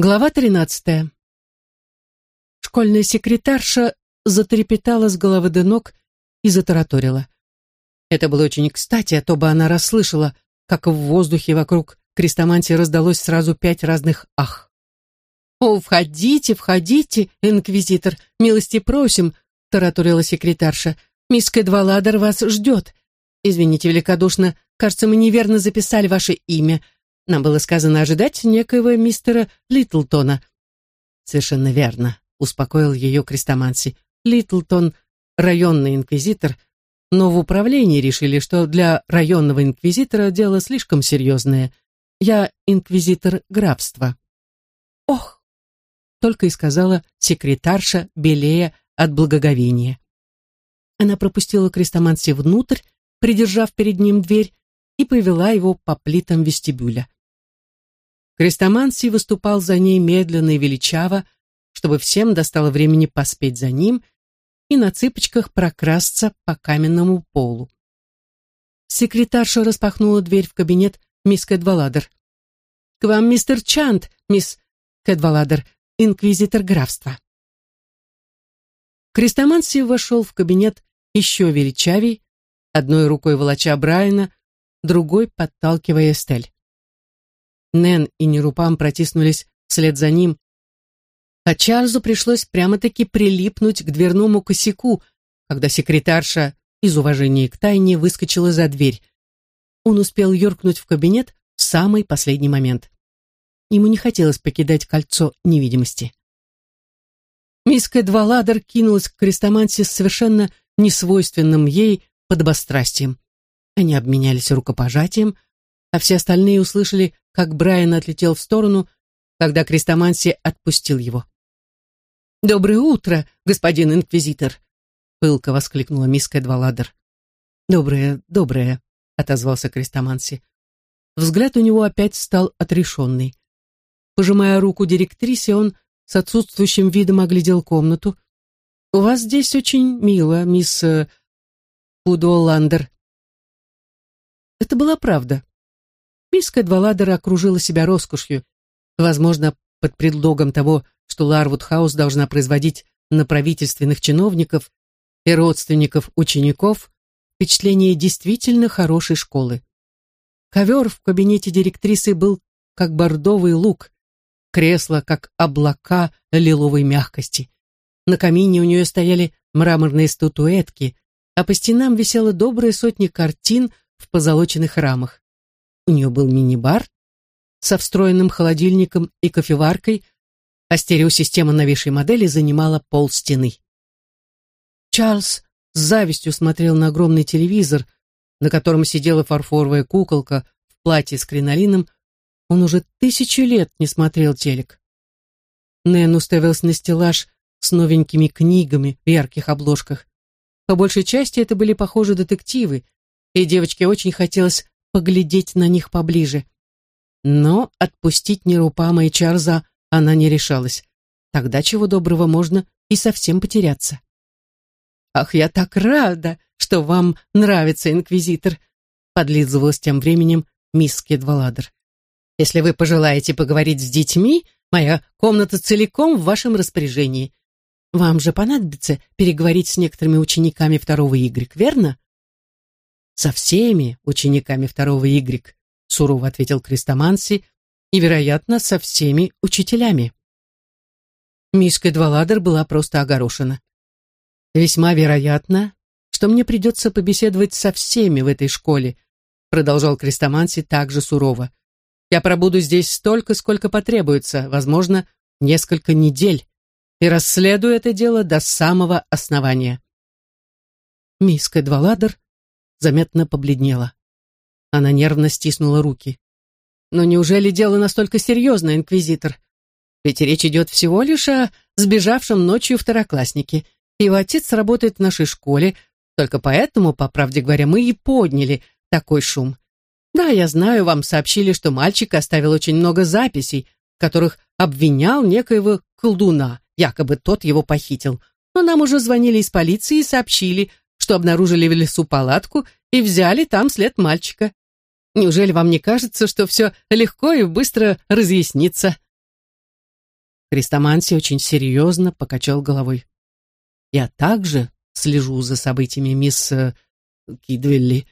Глава тринадцатая. Школьная секретарша затрепетала с головы до ног и затараторила. Это было очень кстати, а то бы она расслышала, как в воздухе вокруг крестомантии раздалось сразу пять разных «ах». «О, входите, входите, инквизитор, милости просим», — тараторила секретарша. «Мисс Кэдваладер вас ждет. Извините великодушно, кажется, мы неверно записали ваше имя. Нам было сказано ожидать некоего мистера Литлтона. Совершенно верно, успокоил ее Крестоманси. Литлтон — районный инквизитор, но в управлении решили, что для районного инквизитора дело слишком серьезное. Я инквизитор графства. Ох! Только и сказала секретарша, белея от благоговения. Она пропустила Крестоманси внутрь, придержав перед ним дверь, и повела его по плитам вестибюля. Крестоманси выступал за ней медленно и величаво, чтобы всем достало времени поспеть за ним и на цыпочках прокрасться по каменному полу. Секретарша распахнула дверь в кабинет мисс Кэдваладер. «К вам мистер Чант, мисс Кэдваладер, инквизитор графства». Крестоманси вошел в кабинет еще величавей, одной рукой волоча Брайана, другой подталкивая Эстель. Нэн и Нерупам протиснулись вслед за ним, а Чарльзу пришлось прямо-таки прилипнуть к дверному косяку, когда секретарша из уважения к тайне выскочила за дверь. Он успел юркнуть в кабинет в самый последний момент. Ему не хотелось покидать кольцо невидимости. Мисс Кэдваладер кинулась к крестомансе с совершенно несвойственным ей подобострастием. Они обменялись рукопожатием, а все остальные услышали, как Брайан отлетел в сторону, когда Крестоманси отпустил его. «Доброе утро, господин инквизитор!» — пылко воскликнула мисс Кэдваладер. «Доброе, доброе», — отозвался Крестоманси. Взгляд у него опять стал отрешенный. Пожимая руку директрисе, он с отсутствующим видом оглядел комнату. «У вас здесь очень мило, мисс э, Кудуолладер». Это была правда. Мисс Кэдваладер окружила себя роскошью, возможно, под предлогом того, что Ларвуд-хаус должна производить на правительственных чиновников и родственников учеников впечатление действительно хорошей школы. Ковер в кабинете директрисы был как бордовый лук, кресло как облака лиловой мягкости. На камине у нее стояли мраморные статуэтки, а по стенам висела добрая сотня картин в позолоченных рамах. У нее был мини-бар со встроенным холодильником и кофеваркой, а стереосистема новейшей модели занимала пол стены. Чарльз с завистью смотрел на огромный телевизор, на котором сидела фарфоровая куколка в платье с кринолином. Он уже тысячу лет не смотрел телек. Нэн уставился на стеллаж с новенькими книгами в ярких обложках. По большей части это были, похожи детективы, и девочке очень хотелось поглядеть на них поближе. Но отпустить Нерупама и Чарза она не решалась. Тогда чего доброго можно и совсем потеряться. «Ах, я так рада, что вам нравится инквизитор!» подлизывалась тем временем мисс Кедваладер. «Если вы пожелаете поговорить с детьми, моя комната целиком в вашем распоряжении. Вам же понадобится переговорить с некоторыми учениками второго Y, верно?» Со всеми учениками второго Y, сурово ответил Крестоманси, и, вероятно, со всеми учителями. Мисс Кэдваладер была просто огорошена. «Весьма вероятно, что мне придется побеседовать со всеми в этой школе», продолжал Крестоманси также сурово. «Я пробуду здесь столько, сколько потребуется, возможно, несколько недель, и расследую это дело до самого основания». Мисс Кэдваладер заметно побледнела. Она нервно стиснула руки. «Но неужели дело настолько серьезное, инквизитор? Ведь речь идет всего лишь о сбежавшем ночью второкласснике. Его отец работает в нашей школе, только поэтому, по правде говоря, мы и подняли такой шум. Да, я знаю, вам сообщили, что мальчик оставил очень много записей, в которых обвинял некоего колдуна, якобы тот его похитил. Но нам уже звонили из полиции и сообщили, что обнаружили в лесу палатку и взяли там след мальчика. Неужели вам не кажется, что все легко и быстро разъяснится?» Крестоманси очень серьезно покачал головой. «Я также слежу за событиями, мисс э, Кидвелли.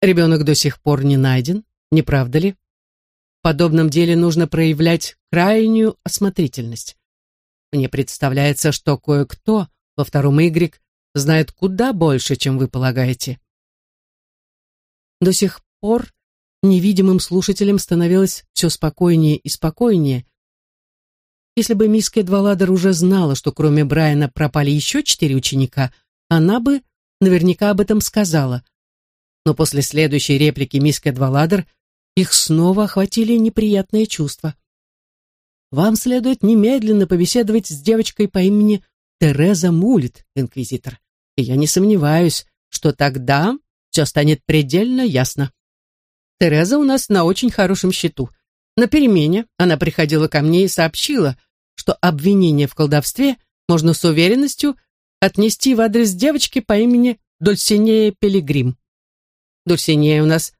Ребенок до сих пор не найден, не правда ли? В подобном деле нужно проявлять крайнюю осмотрительность. Мне представляется, что кое-кто во втором Y знает куда больше, чем вы полагаете. До сих пор невидимым слушателям становилось все спокойнее и спокойнее. Если бы мисс Кедваладер уже знала, что кроме Брайана пропали еще четыре ученика, она бы наверняка об этом сказала. Но после следующей реплики мисс Кедваладер их снова охватили неприятные чувства. «Вам следует немедленно побеседовать с девочкой по имени Тереза Мулит, инквизитор, и я не сомневаюсь, что тогда все станет предельно ясно. Тереза у нас на очень хорошем счету. На перемене она приходила ко мне и сообщила, что обвинение в колдовстве можно с уверенностью отнести в адрес девочки по имени Дульсинея Пилигрим. Дульсинея у нас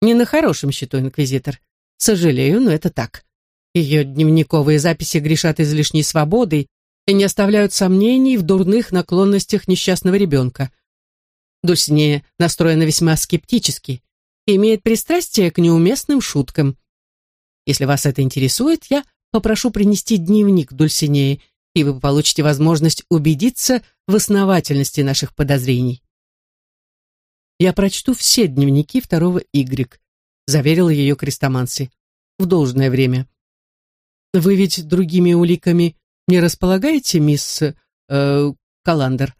не на хорошем счету, инквизитор. Сожалею, но это так. Ее дневниковые записи грешат излишней свободой не оставляют сомнений в дурных наклонностях несчастного ребенка. Дульсинея настроена весьма скептически и имеет пристрастие к неуместным шуткам. Если вас это интересует, я попрошу принести дневник Дульсинеи, и вы получите возможность убедиться в основательности наших подозрений. «Я прочту все дневники второго Y», — заверил ее Крестоманси, — «в должное время». «Вы ведь другими уликами не располагаете, мисс э, Каландер?»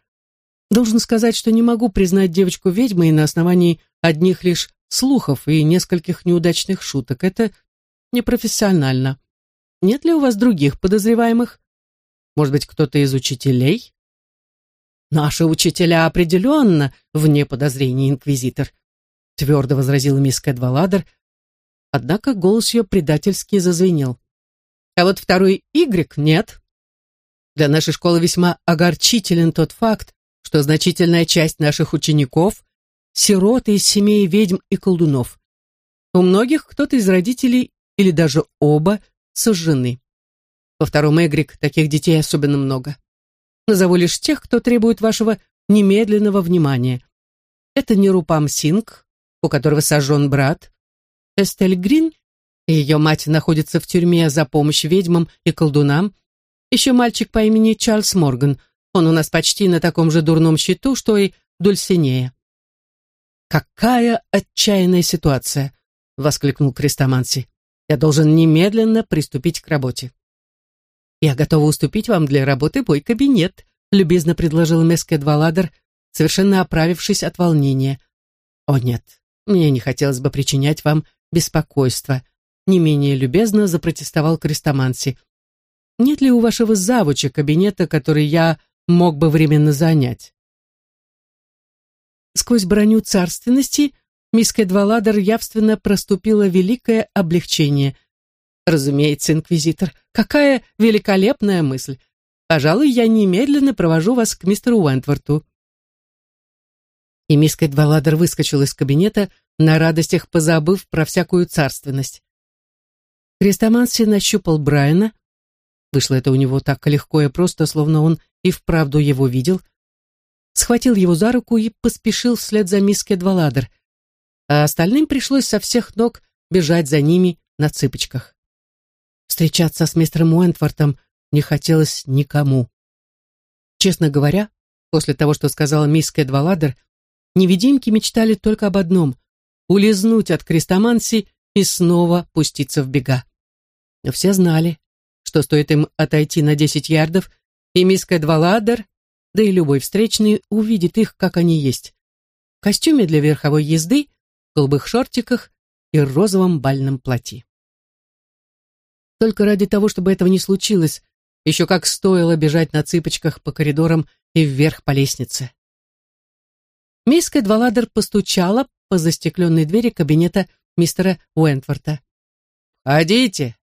Должен сказать, что не могу признать девочку ведьмой на основании одних лишь слухов и нескольких неудачных шуток. Это непрофессионально. Нет ли у вас других подозреваемых? Может быть, кто-то из учителей? Наши учителя определенно вне подозрений, инквизитор, твердо возразила мисс Кэдваладер, однако голос ее предательски зазвенел. А вот второй Y нет. Для нашей школы весьма огорчителен тот факт, что значительная часть наших учеников – сироты из семей ведьм и колдунов. У многих кто-то из родителей или даже оба сожжены. Во втором Эгрик таких детей особенно много. Назову лишь тех, кто требует вашего немедленного внимания. Это Нерупам Синг, у которого сожжен брат, Эстель Грин, ее мать находится в тюрьме за помощь ведьмам и колдунам, еще мальчик по имени Чарльз Морган – он у нас почти на таком же дурном счету, что и Дульсинея. «Какая отчаянная ситуация!» — воскликнул Крестоманси. «Я должен немедленно приступить к работе». «Я готова уступить вам для работы мой кабинет», — любезно предложил Меске Дваладер, совершенно оправившись от волнения. «О нет, мне не хотелось бы причинять вам беспокойство», — не менее любезно запротестовал Крестоманси. «Нет ли у вашего завуча кабинета, который я мог бы временно занять. Сквозь броню царственности мисс Кэдваладер явственно проступило великое облегчение. Разумеется, инквизитор, какая великолепная мысль. Пожалуй, я немедленно провожу вас к мистеру Уэнтворту. И мисс Кэдваладер выскочила из кабинета, на радостях позабыв про всякую царственность. Крестоманси нащупал Брайана. Вышло это у него так легко и просто, словно он и вправду его видел, схватил его за руку и поспешил вслед за мисс Кедваладер, а остальным пришлось со всех ног бежать за ними на цыпочках. Встречаться с мистером Уэнтвортом не хотелось никому. Честно говоря, после того, что сказала мисс Кедваладер, невидимки мечтали только об одном — улизнуть от крестоманси и снова пуститься в бега. Но все знали, что стоит им отойти на десять ярдов, и мисс Кэдваладер, да и любой встречный увидит их, как они есть. В костюме для верховой езды, голубых шортиках и розовом бальном платье. Только ради того, чтобы этого не случилось, еще как стоило бежать на цыпочках по коридорам и вверх по лестнице. Мисс Кэдваладер постучала по застекленной двери кабинета мистера Уэнтворта. «Ходите!» —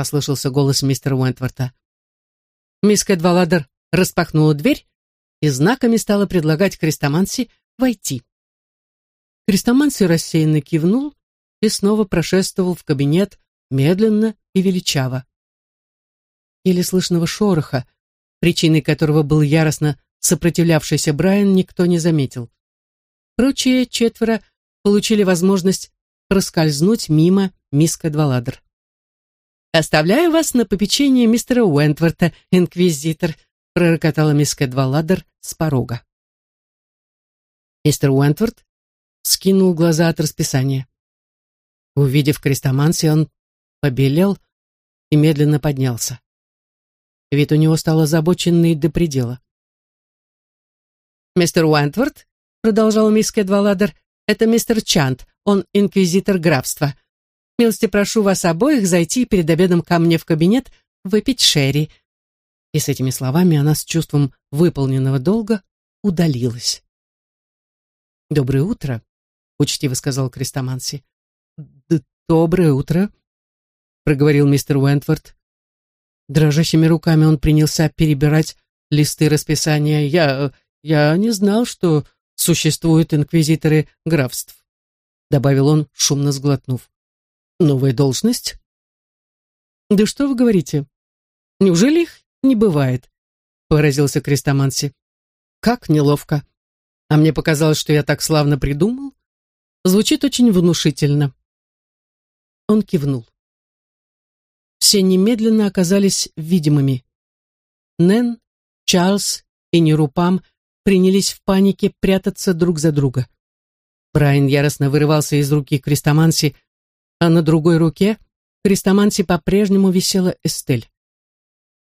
послышался голос мистера Уэнтворта. Мисс Кэдваладер распахнула дверь и знаками стала предлагать Крестоманси войти. Крестоманси рассеянно кивнул и снова прошествовал в кабинет медленно и величаво. еле слышного шороха, причиной которого был яростно сопротивлявшийся Брайан, никто не заметил. Прочие четверо получили возможность проскользнуть мимо мисс Кадваладер. «Оставляю вас на попечение мистера Уэнтворта, инквизитор», пророкотала мисс Кадваладер с порога. Мистер Уэнтворт скинул глаза от расписания. Увидев крестоманси, он побелел и медленно поднялся. Вид у него стал озабоченный до предела. «Мистер Уэнтворт», — продолжал мисс Кэдваладер, — «это мистер Чант, он инквизитор графства. Милости прошу вас обоих зайти перед обедом ко мне в кабинет выпить шерри». И с этими словами она с чувством выполненного долга удалилась. «Доброе утро», — учтиво сказал Крестоманси. «Доброе утро», — проговорил мистер Уэнтворд. Дрожащими руками он принялся перебирать листы расписания. «Я... я не знал, что существуют инквизиторы графств», — добавил он, шумно сглотнув. «Новая должность?» «Да что вы говорите? Неужели их не бывает?» — поразился Крестоманси. «Как неловко. А мне показалось, что я так славно придумал. Звучит очень внушительно». Он кивнул. Все немедленно оказались видимыми. Нэн, Чарльз и Нерупам принялись в панике прятаться друг за друга. Брайан яростно вырывался из руки Крестоманси, а на другой руке Крестоманси по-прежнему висела Эстель.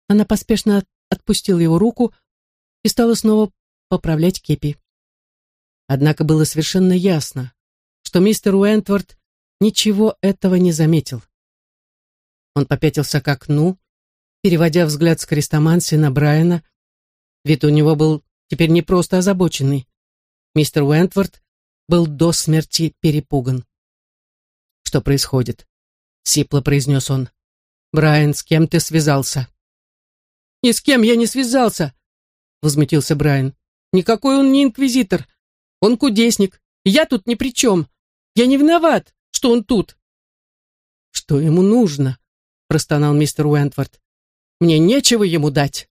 Она поспешно отпустила его руку и стала снова поправлять кепи. Однако было совершенно ясно, что мистер Уэнтворд ничего этого не заметил. Он попятился к окну, переводя взгляд с крестоманси на Брайана. Вид у него был теперь не просто озабоченный. Мистер Уэнтворд был до смерти перепуган. «Что происходит?» — сипло произнес он. «Брайан, с кем ты связался?» «Ни с кем я не связался!» — возмутился Брайан. «Никакой он не инквизитор. Он кудесник. Я тут ни при чем. Я не виноват что он тут?» «Что ему нужно?» — простонал мистер Уэнтворд. «Мне нечего ему дать».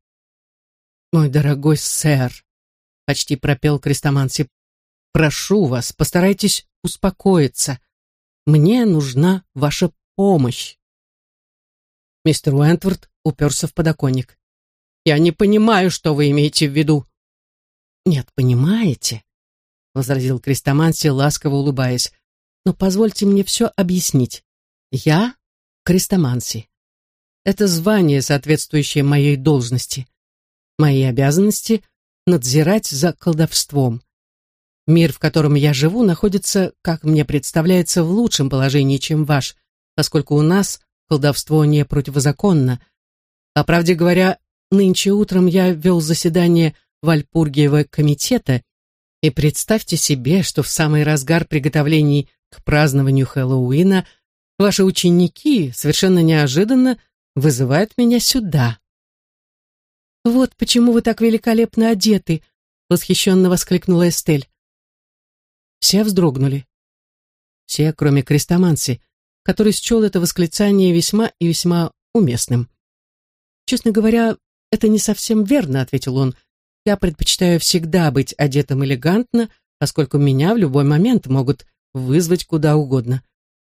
«Мой дорогой сэр», — почти пропел Крестоманси, — «прошу вас, постарайтесь успокоиться. Мне нужна ваша помощь». Мистер Уэнтворд уперся в подоконник. «Я не понимаю, что вы имеете в виду». «Нет, понимаете», — возразил Крестоманси, ласково улыбаясь. Но позвольте мне все объяснить. Я крестоманси. Это звание, соответствующее моей должности. Мои обязанности — надзирать за колдовством. Мир, в котором я живу, находится, как мне представляется, в лучшем положении, чем ваш, поскольку у нас колдовство не противозаконно. По правде говоря, нынче утром я вел заседание Вальпургиева комитета, и представьте себе, что в самый разгар приготовлений к празднованию Хэллоуина ваши ученики совершенно неожиданно вызывают меня сюда. «Вот почему вы так великолепно одеты!» — восхищенно воскликнула Эстель. Все вздрогнули. Все, кроме Крестоманси, который счел это восклицание весьма и весьма уместным. «Честно говоря, это не совсем верно», — ответил он. «Я предпочитаю всегда быть одетым элегантно, поскольку меня в любой момент могут вызвать куда угодно,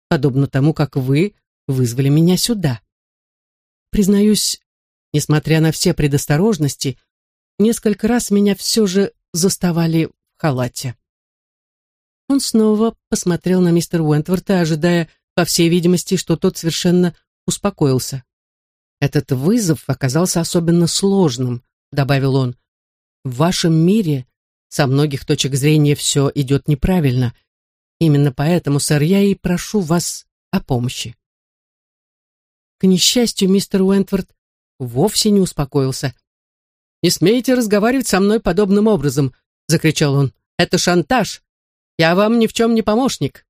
подобно тому, как вы вызвали меня сюда. Признаюсь, несмотря на все предосторожности, несколько раз меня все же заставали в халате. Он снова посмотрел на мистера Уэнтворта, ожидая, по всей видимости, что тот совершенно успокоился. «Этот вызов оказался особенно сложным», — добавил он. «В вашем мире со многих точек зрения все идет неправильно, Именно поэтому, сэр, я и прошу вас о помощи. К несчастью, мистер Уэнтворд вовсе не успокоился. «Не смейте разговаривать со мной подобным образом!» — закричал он. «Это шантаж! Я вам ни в чем не помощник!»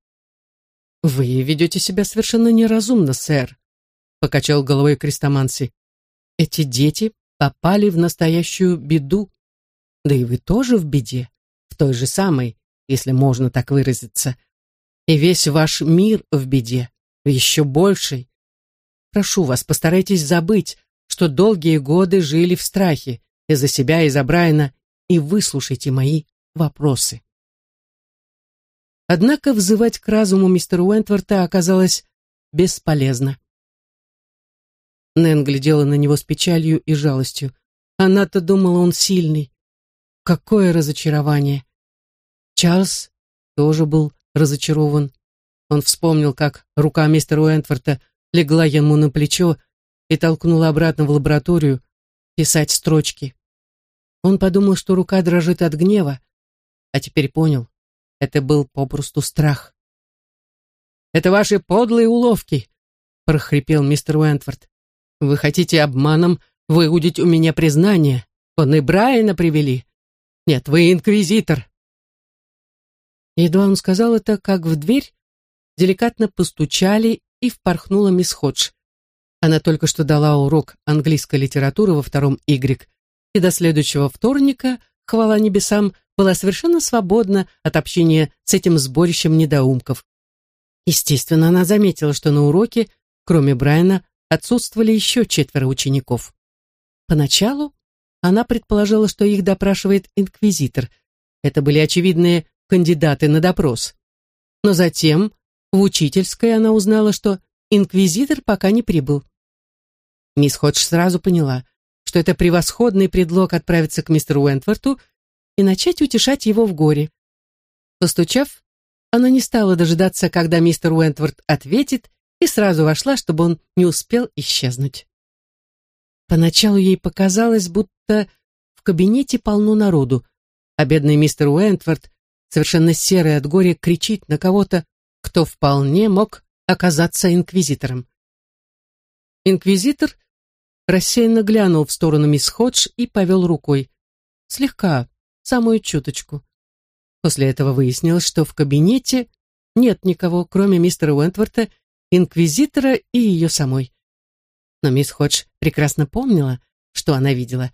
«Вы ведете себя совершенно неразумно, сэр», — покачал головой Крестоманси. «Эти дети попали в настоящую беду. Да и вы тоже в беде, в той же самой, если можно так выразиться. И весь ваш мир в беде, еще большей. Прошу вас, постарайтесь забыть, что долгие годы жили в страхе из-за себя и за Брайана, и выслушайте мои вопросы. Однако взывать к разуму мистера Уэнтворта оказалось бесполезно. Нэн глядела на него с печалью и жалостью. Она-то думала, он сильный. Какое разочарование! Чарльз тоже был разочарован. Он вспомнил, как рука мистера Уэнтворта легла ему на плечо и толкнула обратно в лабораторию писать строчки. Он подумал, что рука дрожит от гнева, а теперь понял, это был попросту страх. «Это ваши подлые уловки!» — прохрипел мистер Уэнтворд. Вы хотите обманом выудить у меня признание? Он и Брайана привели. Нет, вы инквизитор. Едва он сказал это, как в дверь деликатно постучали и впорхнула мисс Ходж. Она только что дала урок английской литературы во втором Y, и до следующего вторника, хвала небесам, была совершенно свободна от общения с этим сборищем недоумков. Естественно, она заметила, что на уроке, кроме Брайана, отсутствовали еще четверо учеников. Поначалу она предположила, что их допрашивает инквизитор. Это были очевидные кандидаты на допрос. Но затем в учительской она узнала, что инквизитор пока не прибыл. Мисс Ходж сразу поняла, что это превосходный предлог отправиться к мистеру Уэнтворту и начать утешать его в горе. Постучав, она не стала дожидаться, когда мистер Уэнтворт ответит, и сразу вошла, чтобы он не успел исчезнуть. Поначалу ей показалось, будто в кабинете полно народу, а бедный мистер Уэнтворд, совершенно серый от горя, кричит на кого-то, кто вполне мог оказаться инквизитором. Инквизитор рассеянно глянул в сторону мисс Ходж и повел рукой. Слегка, самую чуточку. После этого выяснилось, что в кабинете нет никого, кроме мистера Уэнтворта инквизитора и ее самой. Но мисс Ходж прекрасно помнила, что она видела,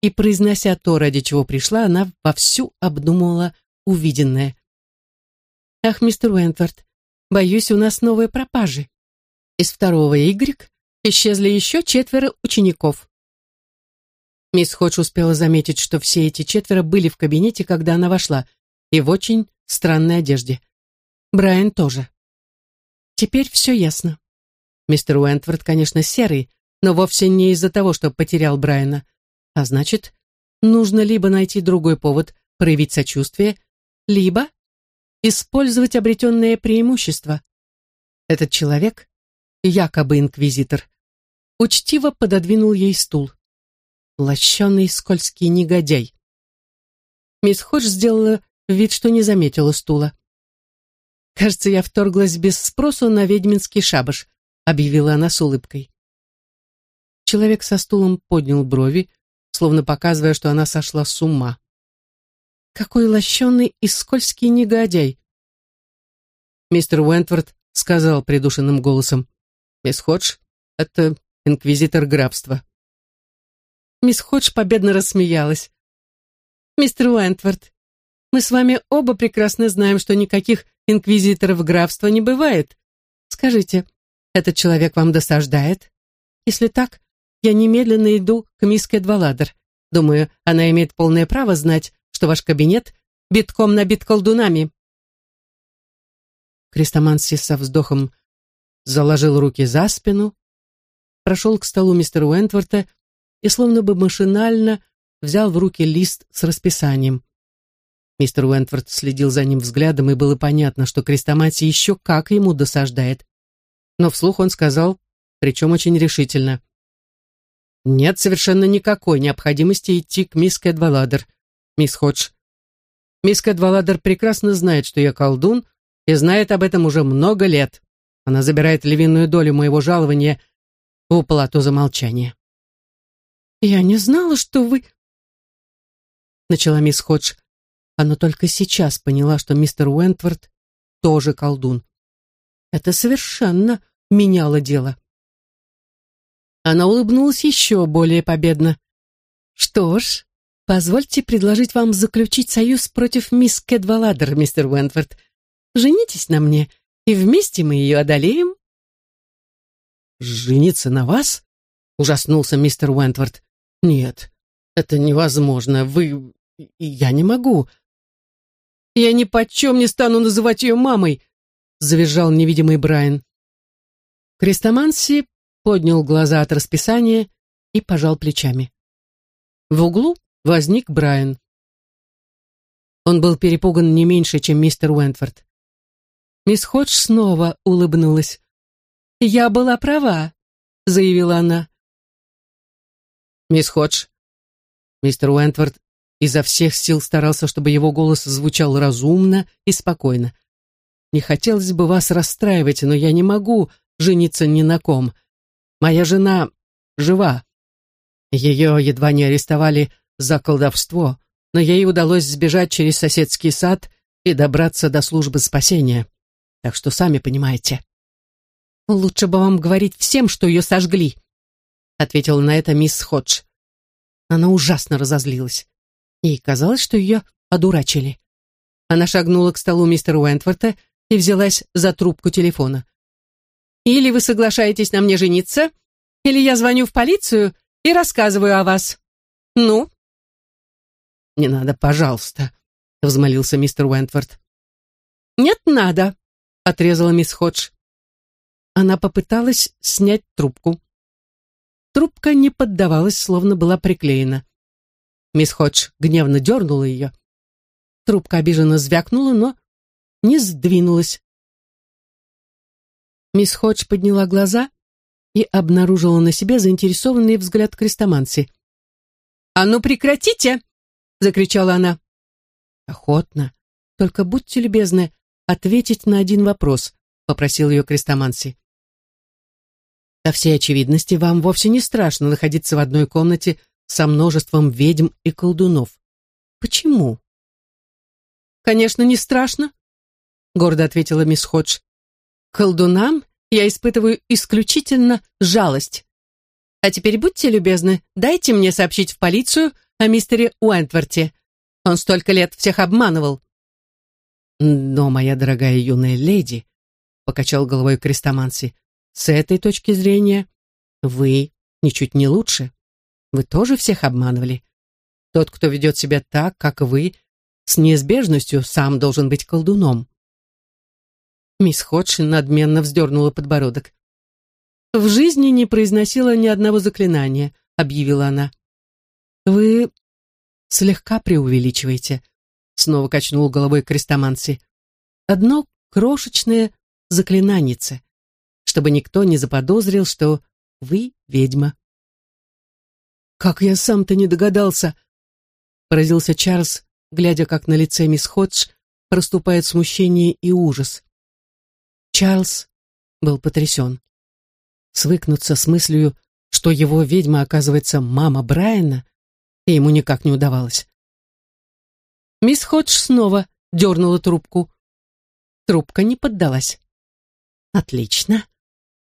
и, произнося то, ради чего пришла, она вовсю обдумывала увиденное. «Ах, мистер Уэнтворд, боюсь, у нас новые пропажи. Из второго Y исчезли еще четверо учеников». Мисс Ходж успела заметить, что все эти четверо были в кабинете, когда она вошла, и в очень странной одежде. Брайан тоже. Теперь все ясно. Мистер Уэнтворд, конечно, серый, но вовсе не из-за того, что потерял Брайана. А значит, нужно либо найти другой повод проявить сочувствие, либо использовать обретенное преимущество. Этот человек, якобы инквизитор, учтиво пододвинул ей стул. Лощеный скользкий негодяй. Мисс Ходж сделала вид, что не заметила стула. «Кажется, я вторглась без спросу на ведьминский шабаш», объявила она с улыбкой. Человек со стулом поднял брови, словно показывая, что она сошла с ума. «Какой лощеный и скользкий негодяй!» Мистер Уэнтворд сказал придушенным голосом. «Мисс Ходж, это инквизитор графства». Мисс Ходж победно рассмеялась. «Мистер Уэнтворд, мы с вами оба прекрасно знаем, что никаких инквизиторов графства не бывает. Скажите, этот человек вам досаждает? Если так, я немедленно иду к мисс Кэдваладер. Думаю, она имеет полное право знать, что ваш кабинет битком набит колдунами. Крестоманси со вздохом заложил руки за спину, прошел к столу мистера Уэнтворта и словно бы машинально взял в руки лист с расписанием. Мистер Уэнтворд следил за ним взглядом, и было понятно, что Крестоматий еще как ему досаждает. Но вслух он сказал, причем очень решительно. «Нет совершенно никакой необходимости идти к мисс Кэдваладер, мисс Ходж. Мисс Кэдваладер прекрасно знает, что я колдун, и знает об этом уже много лет. Она забирает львиную долю моего жалования в уплату за молчание». «Я не знала, что вы...» Начала мисс Ходж она только сейчас поняла, что мистер Уэнтворд тоже колдун. Это совершенно меняло дело. Она улыбнулась еще более победно. «Что ж, позвольте предложить вам заключить союз против мисс Кэдваладер, мистер Уэнтворд. Женитесь на мне, и вместе мы ее одолеем». «Жениться на вас?» ужаснулся мистер Уэнтворд. «Нет, это невозможно. Вы... Я не могу». «Я ни почем не стану называть ее мамой», — завизжал невидимый Брайан. Крестоманси поднял глаза от расписания и пожал плечами. В углу возник Брайан. Он был перепуган не меньше, чем мистер Уэнтфорд. Мисс Ходж снова улыбнулась. «Я была права», — заявила она. «Мисс Ходж». Мистер Уэнтфорд изо всех сил старался, чтобы его голос звучал разумно и спокойно. «Не хотелось бы вас расстраивать, но я не могу жениться ни на ком. Моя жена жива. Ее едва не арестовали за колдовство, но ей удалось сбежать через соседский сад и добраться до службы спасения. Так что сами понимаете. «Лучше бы вам говорить всем, что ее сожгли», ответила на это мисс Ходж. Она ужасно разозлилась. Ей казалось, что ее одурачили. Она шагнула к столу мистера Уэнтворта и взялась за трубку телефона. «Или вы соглашаетесь на мне жениться, или я звоню в полицию и рассказываю о вас. Ну, «Не надо, пожалуйста», — взмолился мистер Уэнтворд. «Нет, надо», — отрезала мисс Ходж. Она попыталась снять трубку. Трубка не поддавалась, словно была приклеена. Мисс Ходж гневно дернула ее. Трубка обиженно звякнула, но не сдвинулась. Мисс Ходж подняла глаза и обнаружила на себе заинтересованный взгляд Крестоманси. «А ну прекратите!» закричала она. Охотно. Только будьте любезны ответить на один вопрос, попросил ее Крестоманси. По всей очевидности, вам вовсе не страшно находиться в одной комнате со множеством ведьм и колдунов. Почему? Конечно, не страшно, гордо ответила мисс Ходж. Колдунам я испытываю исключительно жалость. А теперь будьте любезны, дайте мне сообщить в полицию о мистере Уэнтворте. Он столько лет всех обманывал. Но, моя дорогая юная леди, покачал головой Крестоманси, с этой точки зрения вы ничуть не лучше. Вы тоже всех обманывали. Тот, кто ведет себя так, как вы, с неизбежностью сам должен быть колдуном. Мисс Ходж надменно вздернула подбородок. «В жизни не произносила ни одного заклинания», — объявила она. «Вы слегка преувеличиваете», — снова качнул головой Крестоманси. «Одно крошечное заклинанице, чтобы никто не заподозрил, что вы ведьма». «Как я сам-то не догадался!» — поразился Чарльз, глядя, как на лице мисс Ходж проступает смущение и ужас. Чарльз был потрясен. Свыкнуться с мыслью, что его ведьма оказывается мама Брайана, ему никак не удавалось. Мисс Ходж снова дернула трубку. Трубка не поддалась. «Отлично», —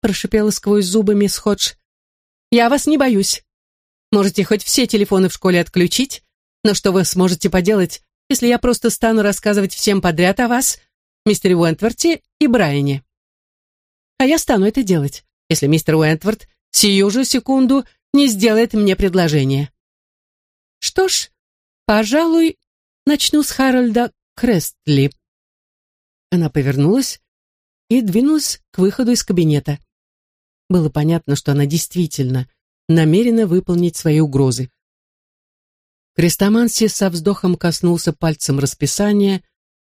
прошипела сквозь зубы мисс Ходж. «Я вас не боюсь. Можете хоть все телефоны в школе отключить, но что вы сможете поделать, если я просто стану рассказывать всем подряд о вас, мистере Уэнтворте и Брайане? А я стану это делать, если мистер Уэнтворт сию же секунду не сделает мне предложение. Что ж, пожалуй, начну с Харальда Крестли. Она повернулась и двинулась к выходу из кабинета. Было понятно, что она действительно намерена выполнить свои угрозы. Крестоманси со вздохом коснулся пальцем расписания,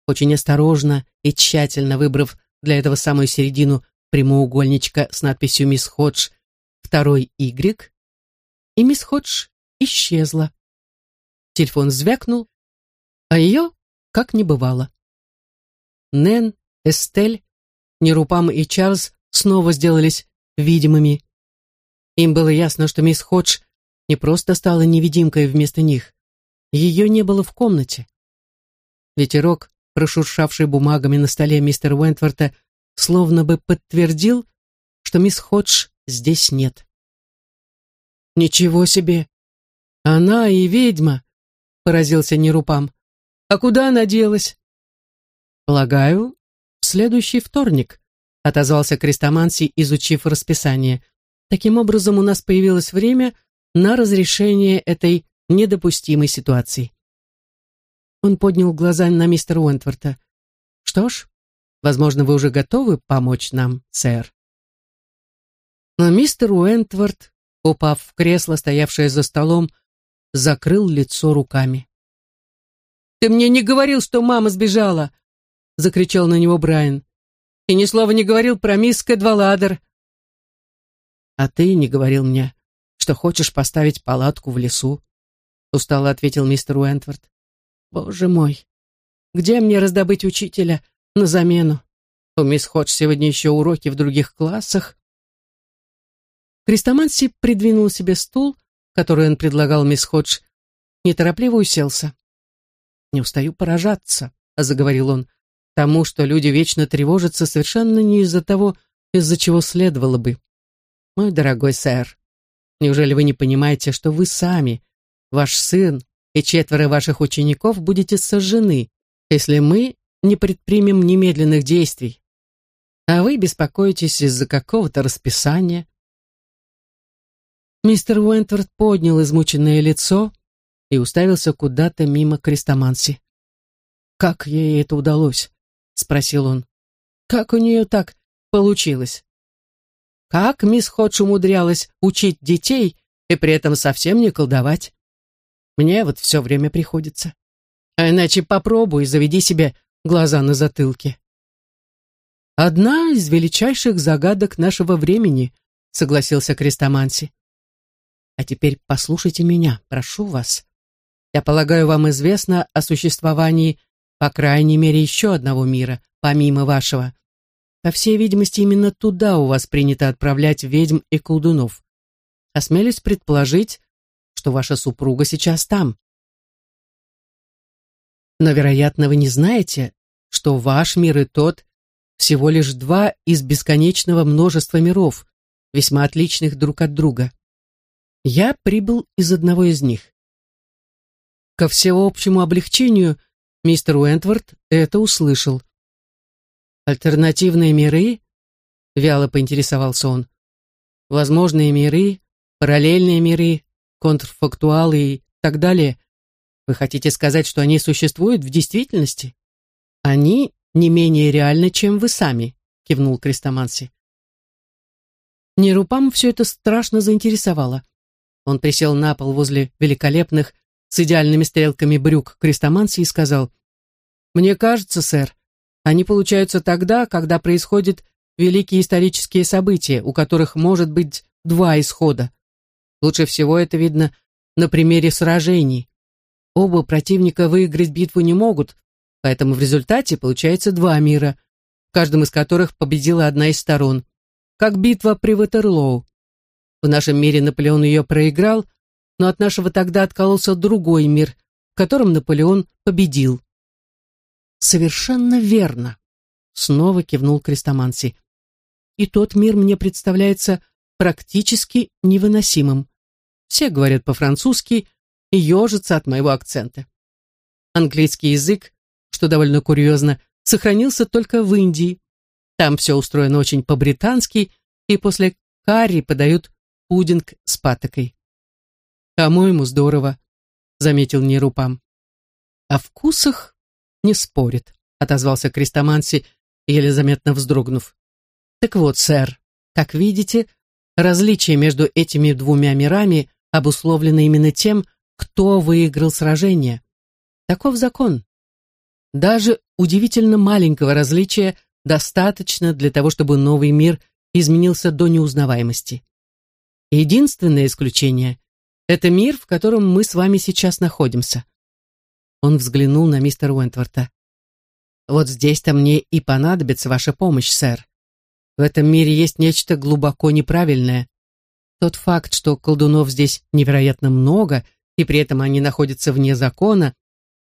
очень осторожно и тщательно выбрав для этого самую середину прямоугольничка с надписью «Мисс Ходж», второй «Y», и мисс Ходж исчезла. Телефон звякнул, а ее как не бывало. Нэн, Эстель, Нерупам и Чарльз снова сделались видимыми. Им было ясно, что мисс Ходж не просто стала невидимкой вместо них. Ее не было в комнате. Ветерок, прошуршавший бумагами на столе мистера Уэнтворта, словно бы подтвердил, что мисс Ходж здесь нет. «Ничего себе! Она и ведьма!» — поразился Нерупам. «А куда она делась?» «Полагаю, в следующий вторник», — отозвался Крестоманси, изучив расписание. Таким образом, у нас появилось время на разрешение этой недопустимой ситуации. Он поднял глаза на мистера Уэнтворта. «Что ж, возможно, вы уже готовы помочь нам, сэр». Но мистер Уэнтворт, упав в кресло, стоявшее за столом, закрыл лицо руками. «Ты мне не говорил, что мама сбежала!» — закричал на него Брайан. «И ни слова не говорил про мисс Кэдваладер». «А ты не говорил мне, что хочешь поставить палатку в лесу», — устало ответил мистер Уэнтворт. «Боже мой, где мне раздобыть учителя на замену? У мисс Ходж сегодня еще уроки в других классах». Крестоманси придвинул себе стул, который он предлагал мисс Ходж, неторопливо уселся. «Не устаю поражаться», — заговорил он, «тому, что люди вечно тревожатся совершенно не из-за того, из-за чего следовало бы. Мой дорогой сэр, неужели вы не понимаете, что вы сами, ваш сын и четверо ваших учеников будете сожжены, если мы не предпримем немедленных действий? А вы беспокоитесь из-за какого-то расписания, Мистер Уэнтворд поднял измученное лицо и уставился куда-то мимо крестоманси. «Как ей это удалось?» — спросил он. «Как у нее так получилось?» «Как мисс Ходж умудрялась учить детей и при этом совсем не колдовать? Мне вот все время приходится. А иначе попробуй, заведи себе глаза на затылке». «Одна из величайших загадок нашего времени», — согласился Крестоманси. А теперь послушайте меня, прошу вас. Я полагаю, вам известно о существовании, по крайней мере, еще одного мира, помимо вашего. По всей видимости, именно туда у вас принято отправлять ведьм и колдунов. Осмелюсь предположить, что ваша супруга сейчас там. Но, вероятно, вы не знаете, что ваш мир и тот всего лишь два из бесконечного множества миров, весьма отличных друг от друга. Я прибыл из одного из них. Ко всеобщему облегчению мистер Уэнтворд это услышал. «Альтернативные миры?» — вяло поинтересовался он. «Возможные миры, параллельные миры, контрфактуалы и так далее. Вы хотите сказать, что они существуют в действительности? Они не менее реальны, чем вы сами», — кивнул Крестоманси. Нерупам все это страшно заинтересовало. Он присел на пол возле великолепных, с идеальными стрелками брюк крестоманси и сказал, «Мне кажется, сэр, они получаются тогда, когда происходят великие исторические события, у которых может быть два исхода. Лучше всего это видно на примере сражений. Оба противника выиграть битву не могут, поэтому в результате получается два мира, в каждом из которых победила одна из сторон, как битва при Ватерлоу. В нашем мире Наполеон ее проиграл, но от нашего тогда откололся другой мир, в котором Наполеон победил. Совершенно верно, снова кивнул Крестоманси. И тот мир мне представляется практически невыносимым. Все говорят по-французски и ежатся от моего акцента. Английский язык, что довольно курьезно, сохранился только в Индии. Там все устроено очень по-британски, и после карри подают пудинг с патокой. «По-моему, здорово», — заметил Нерупам. «О вкусах не спорит», — отозвался Крестоманси, еле заметно вздрогнув. «Так вот, сэр, как видите, различие между этими двумя мирами обусловлено именно тем, кто выиграл сражение. Таков закон. Даже удивительно маленького различия достаточно для того, чтобы новый мир изменился до неузнаваемости. Единственное исключение — это мир, в котором мы с вами сейчас находимся. Он взглянул на мистера Уэнтворта. Вот здесь-то мне и понадобится ваша помощь, сэр. В этом мире есть нечто глубоко неправильное. Тот факт, что колдунов здесь невероятно много, и при этом они находятся вне закона,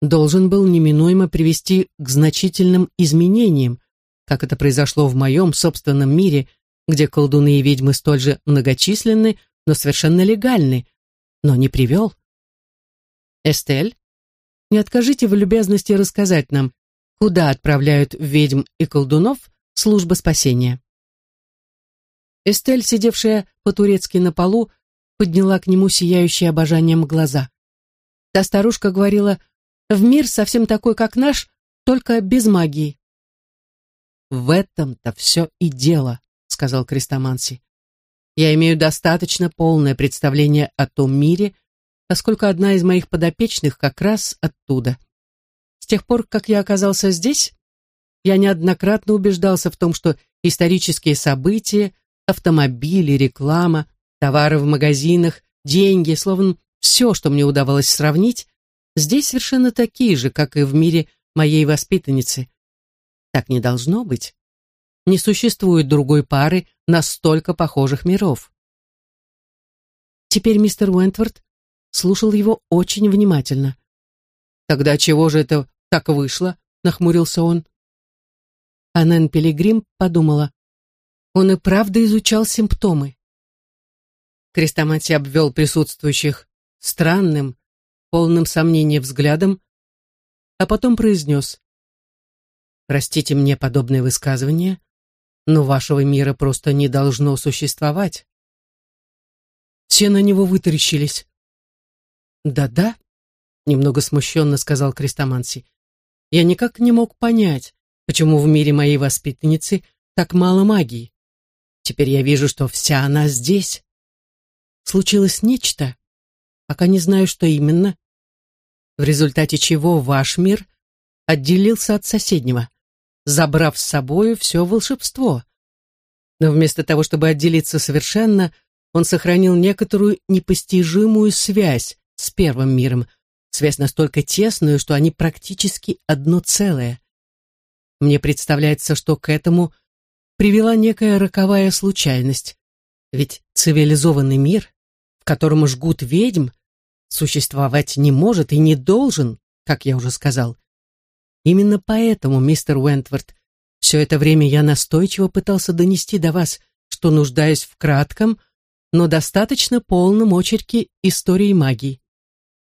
должен был неминуемо привести к значительным изменениям, как это произошло в моем собственном мире, где колдуны и ведьмы столь же многочисленны, но совершенно легальны, но не привел. Эстель, не откажите в любезности рассказать нам, куда отправляют ведьм и колдунов служба спасения. Эстель, сидевшая по-турецки на полу, подняла к нему сияющие обожанием глаза. Та старушка говорила, в мир совсем такой, как наш, только без магии. «В этом-то все и дело», — сказал Крестоманси. «Я имею достаточно полное представление о том мире, поскольку одна из моих подопечных как раз оттуда. С тех пор, как я оказался здесь, я неоднократно убеждался в том, что исторические события, автомобили, реклама, товары в магазинах, деньги, словно все, что мне удавалось сравнить, здесь совершенно такие же, как и в мире моей воспитанницы. Так не должно быть. Не существует другой пары настолько похожих миров. Теперь мистер Уэнтворд слушал его очень внимательно. «Тогда чего же это так вышло?» — нахмурился он. Аннен Пилигрим подумала. Он и правда изучал симптомы. Крестомати обвел присутствующих странным, полным сомнения взглядом, а потом произнес. «Простите мне подобное высказывание, но вашего мира просто не должно существовать». Все на него вытаращились. «Да-да», — немного смущенно сказал Крестоманси, «я никак не мог понять, почему в мире моей воспитанницы так мало магии. Теперь я вижу, что вся она здесь. Случилось нечто, пока не знаю, что именно, в результате чего ваш мир отделился от соседнего, забрав с собою все волшебство. Но вместо того, чтобы отделиться совершенно, он сохранил некоторую непостижимую связь с первым миром, связь настолько тесную, что они практически одно целое. Мне представляется, что к этому привела некая роковая случайность. Ведь цивилизованный мир, в котором жгут ведьм, существовать не может и не должен, как я уже сказал. Именно поэтому, мистер Уэнтворд, все это время я настойчиво пытался донести до вас, что нуждаюсь в кратком, но достаточно полном очерке истории магии.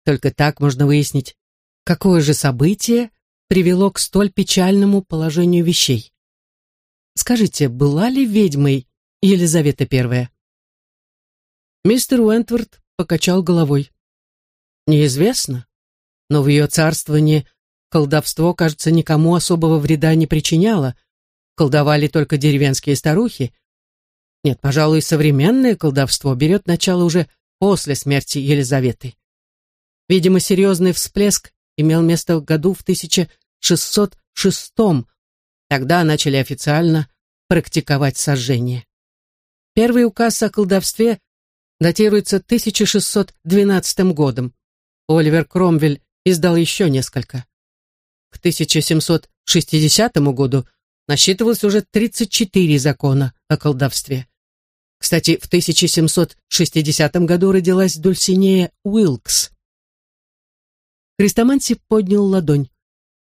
Только так можно выяснить, какое же событие привело к столь печальному положению вещей. Скажите, была ли ведьмой Елизавета I? Мистер Уэнтворд покачал головой. Неизвестно, но в ее царствовании колдовство, кажется, никому особого вреда не причиняло. Колдовали только деревенские старухи. Нет, пожалуй, современное колдовство берет начало уже после смерти Елизаветы. Видимо, серьезный всплеск имел место в году в 1606 Тогда начали официально практиковать сожжение. Первый указ о колдовстве датируется 1612 годом. Оливер Кромвель издал еще несколько. К 1760 году насчитывалось уже 34 закона о колдовстве. Кстати, в 1760 году родилась Дульсинея Уилкс, Христоманси поднял ладонь.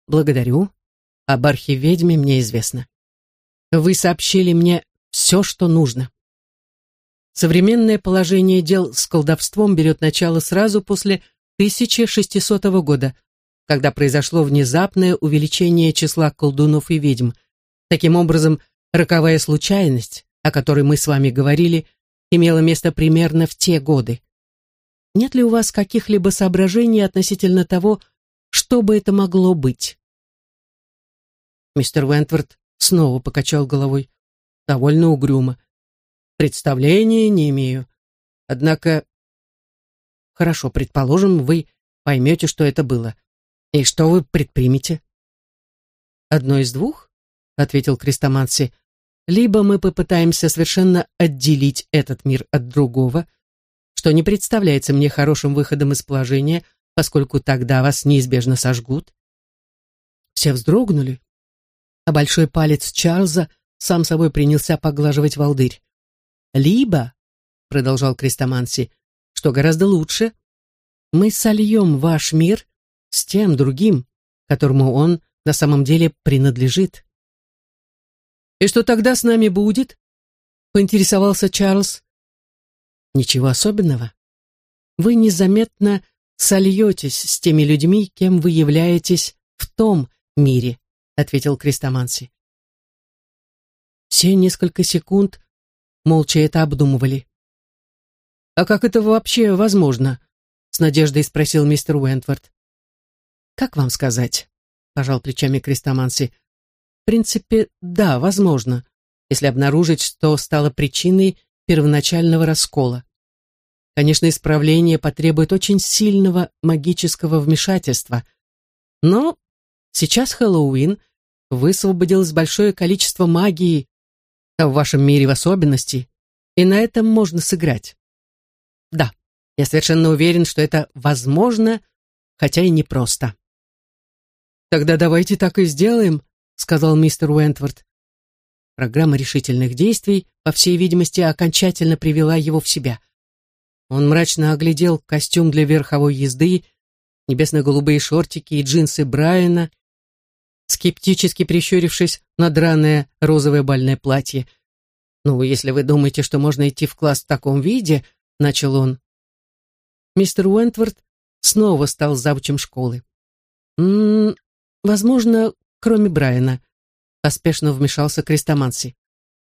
«Благодарю. Об архиведьме мне известно. Вы сообщили мне все, что нужно. Современное положение дел с колдовством берет начало сразу после 1600 года, когда произошло внезапное увеличение числа колдунов и ведьм. Таким образом, роковая случайность, о которой мы с вами говорили, имела место примерно в те годы. Нет ли у вас каких-либо соображений относительно того, что бы это могло быть? Мистер Вентворд снова покачал головой, довольно угрюмо. Представления не имею. Однако... Хорошо, предположим, вы поймете, что это было. И что вы предпримете? Одно из двух, ответил Крестоманси. Либо мы попытаемся совершенно отделить этот мир от другого, что не представляется мне хорошим выходом из положения, поскольку тогда вас неизбежно сожгут. Все вздрогнули, а большой палец Чарльза сам собой принялся поглаживать волдырь. «Либо», — продолжал Крестоманси, — «что гораздо лучше, мы сольем ваш мир с тем другим, которому он на самом деле принадлежит». «И что тогда с нами будет?» — поинтересовался Чарльз. Ничего особенного. Вы незаметно сольетесь с теми людьми, кем вы являетесь в том мире, ответил Крестоманси. Все несколько секунд молча это обдумывали. «А как это вообще возможно?» — с надеждой спросил мистер Уэнтворд. «Как вам сказать?» — пожал плечами Крестоманси. «В принципе, да, возможно, если обнаружить, что стало причиной первоначального раскола. Конечно, исправление потребует очень сильного магического вмешательства. Но сейчас Хэллоуин, высвободилось большое количество магии, а в вашем мире в особенности, и на этом можно сыграть. Да, я совершенно уверен, что это возможно, хотя и непросто. «Тогда давайте так и сделаем», — сказал мистер Уэнтворд. Программа решительных действий, по всей видимости, окончательно привела его в себя — он мрачно оглядел костюм для верховой езды, небесно-голубые шортики и джинсы Брайана, скептически прищурившись на драное розовое бальное платье. «Ну, если вы думаете, что можно идти в класс в таком виде», — начал он. Мистер Уэнтворд снова стал завучем школы. «М «М-м, -м, возможно, кроме Брайана», — поспешно вмешался Крестоманси.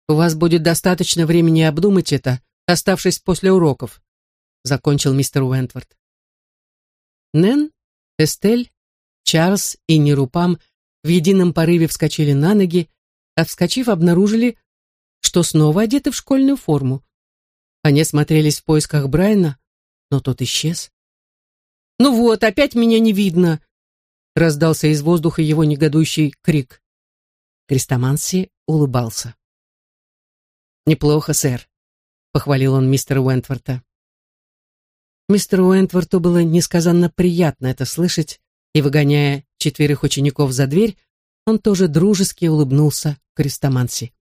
«У вас будет достаточно времени обдумать это, оставшись после уроков закончил мистер Уэнтворд. Нэн, Эстель, Чарльз и Нерупам в едином порыве вскочили на ноги, а вскочив, обнаружили, что снова одеты в школьную форму. Они смотрелись в поисках Брайана, но тот исчез. «Ну вот, опять меня не видно!» Раздался из воздуха его негодующий крик. Крестоманси улыбался. «Неплохо, сэр», — похвалил он мистера Уэнтворта. Мистеру Уэнтворту было несказанно приятно это слышать, и, выгоняя четверых учеников за дверь, он тоже дружески улыбнулся Крестоманси.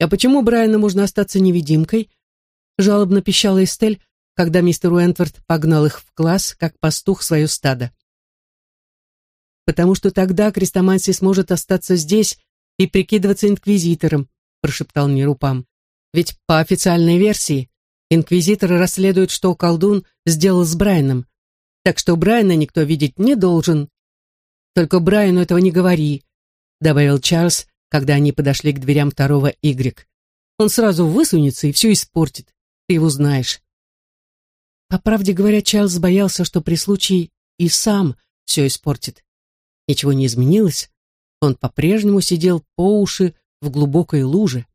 «А почему Брайану можно остаться невидимкой?» жалобно пищала Эстель, когда мистер Уэнтворт погнал их в класс, как пастух свое стадо. «Потому что тогда Крестоманси сможет остаться здесь и прикидываться инквизитором», прошептал мне Рупам. «Ведь по официальной версии Инквизиторы расследуют, что колдун сделал с Брайаном. Так что Брайана никто видеть не должен. Только Брайану этого не говори, добавил Чарльз, когда они подошли к дверям второго Y. Он сразу высунется и все испортит. Ты его знаешь. По правде говоря, Чарльз боялся, что при случае и сам все испортит. Ничего не изменилось. Он по-прежнему сидел по уши в глубокой луже.